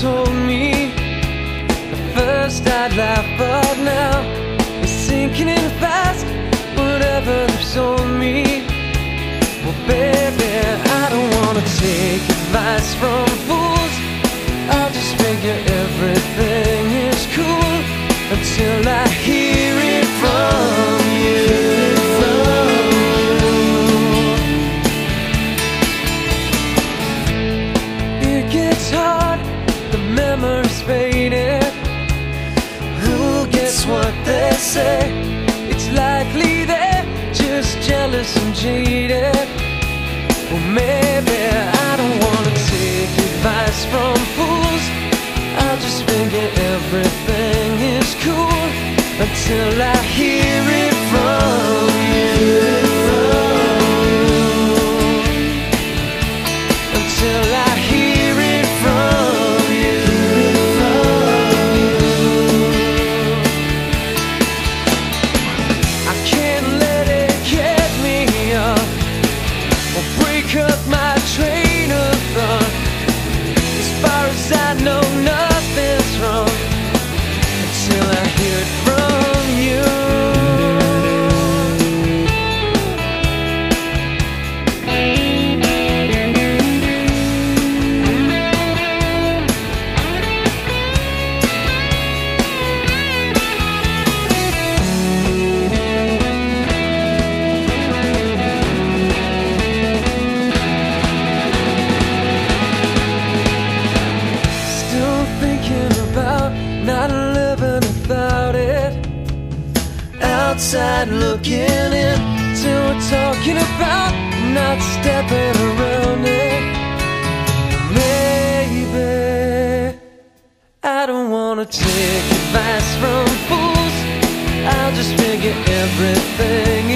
told me At first I'd laugh but now It's sinking in fast. Whatever they've sold me Well baby I don't wanna take advice from fools. I just figure everything is cool Until I hear say? It's likely they're just jealous and jaded. Well, maybe I don't wanna take advice from fools. I'll just figure everything is cool until I Outside looking in, till we're talking about not stepping around it. Maybe I don't wanna take advice from fools. I'll just figure everything